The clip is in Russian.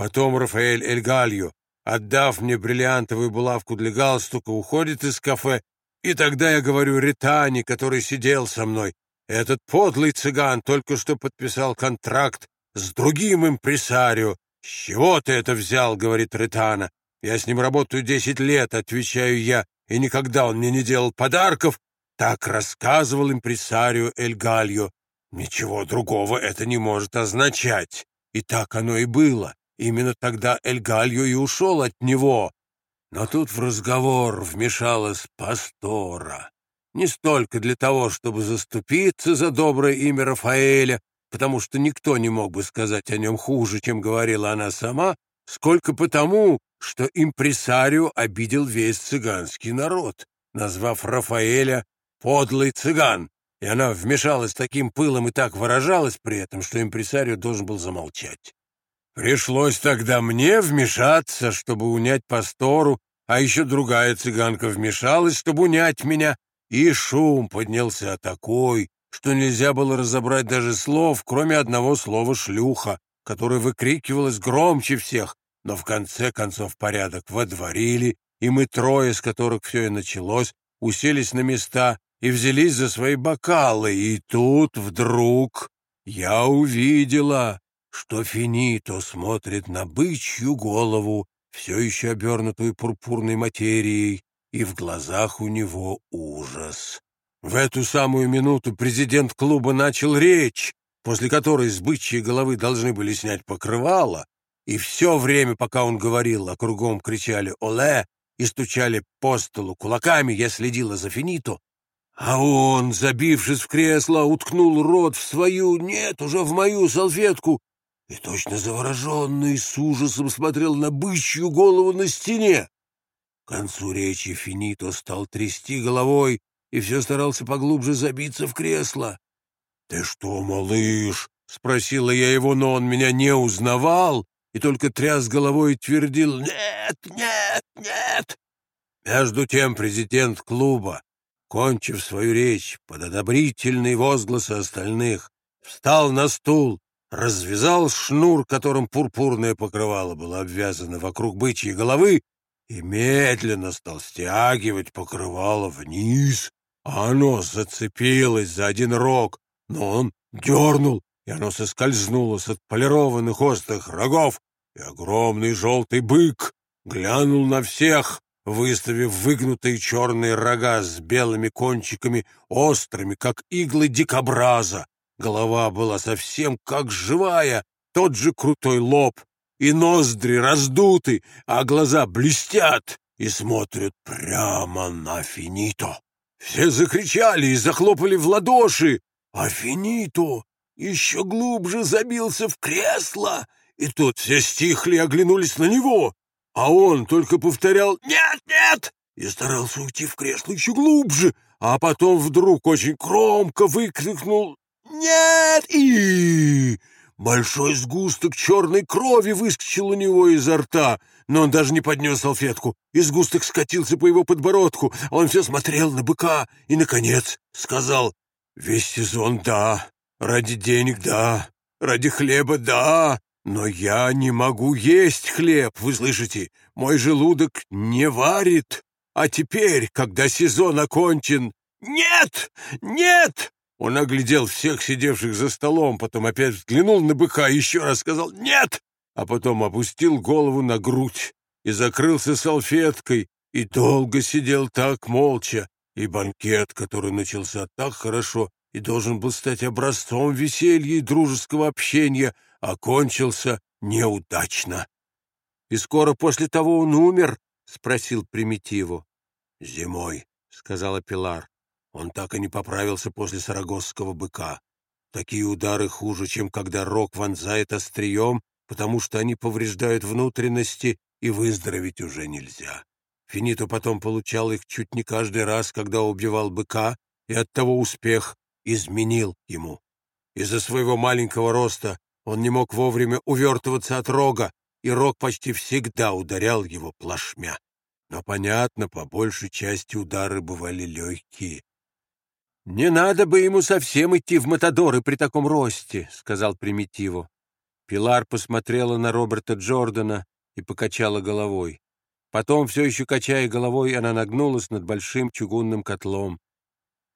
Потом Рафаэль Эль Гальо, отдав мне бриллиантовую булавку для галстука, уходит из кафе, и тогда я говорю Ритане, который сидел со мной, этот подлый цыган только что подписал контракт с другим импресарио. «С чего ты это взял?» — говорит Ритана. «Я с ним работаю десять лет», — отвечаю я, «и никогда он мне не делал подарков». Так рассказывал импресарио Эль. Ничего другого это не может означать. И так оно и было. Именно тогда Эль Гальо и ушел от него. Но тут в разговор вмешалась Пастора. Не столько для того, чтобы заступиться за доброе имя Рафаэля, потому что никто не мог бы сказать о нем хуже, чем говорила она сама, сколько потому, что импресарио обидел весь цыганский народ, назвав Рафаэля «подлый цыган», и она вмешалась таким пылом и так выражалась при этом, что импресарио должен был замолчать. Пришлось тогда мне вмешаться, чтобы унять пастору, а еще другая цыганка вмешалась, чтобы унять меня, и шум поднялся такой, что нельзя было разобрать даже слов, кроме одного слова «шлюха», которое выкрикивалось громче всех, но в конце концов порядок водворили, и мы трое, с которых все и началось, уселись на места и взялись за свои бокалы, и тут вдруг я увидела, что Финито смотрит на бычью голову, все еще обернутую пурпурной материей, и в глазах у него ужас. В эту самую минуту президент клуба начал речь, после которой с бычьей головы должны были снять покрывало, и все время, пока он говорил, а кругом кричали «Оле!» и стучали по столу кулаками, я следила за Финито, а он, забившись в кресло, уткнул рот в свою, нет, уже в мою салфетку, и точно завороженный с ужасом смотрел на бычью голову на стене. К концу речи Финито стал трясти головой и все старался поглубже забиться в кресло. — Ты что, малыш? — спросила я его, но он меня не узнавал и только тряс головой и твердил «Нет, нет, нет!» Между тем президент клуба кончив свою речь под одобрительные возгласы остальных, встал на стул, развязал шнур, которым пурпурное покрывало было обвязано вокруг бычьей головы, и медленно стал стягивать покрывало вниз. А оно зацепилось за один рог, но он дернул, и оно соскользнуло с отполированных острых рогов, и огромный желтый бык глянул на всех, выставив выгнутые черные рога с белыми кончиками, острыми, как иглы дикобраза. Голова была совсем как живая, тот же крутой лоб, и ноздри раздуты, а глаза блестят и смотрят прямо на Финито. Все закричали и захлопали в ладоши, а Финито еще глубже забился в кресло, и тут все стихли и оглянулись на него а он только повторял «Нет, нет!» и старался уйти в кресло еще глубже, а потом вдруг очень громко выкрикнул «Нет!» и большой сгусток черной крови выскочил у него изо рта, но он даже не поднес салфетку, и сгусток скатился по его подбородку, а он все смотрел на быка и, наконец, сказал «Весь сезон — да, ради денег — да, ради хлеба — да, но я не могу есть хлеб, вы слышите? Мой желудок не варит. А теперь, когда сезон окончен... Нет! Нет! Он оглядел всех сидевших за столом, потом опять взглянул на быка еще раз сказал «нет», а потом опустил голову на грудь и закрылся салфеткой, и долго сидел так молча, и банкет, который начался так хорошо и должен был стать образцом веселья и дружеского общения, окончился неудачно. — И скоро после того он умер? — спросил Примитиву. — Зимой, — сказала Пилар. Он так и не поправился после сарагосского быка. Такие удары хуже, чем когда рог вонзает острием, потому что они повреждают внутренности, и выздороветь уже нельзя. Финито потом получал их чуть не каждый раз, когда убивал быка, и оттого успех изменил ему. Из-за своего маленького роста он не мог вовремя увертываться от рога, и рог почти всегда ударял его плашмя. Но, понятно, по большей части удары бывали легкие. — Не надо бы ему совсем идти в Матадоры при таком росте, — сказал Примитиву. Пилар посмотрела на Роберта Джордана и покачала головой. Потом, все еще качая головой, она нагнулась над большим чугунным котлом.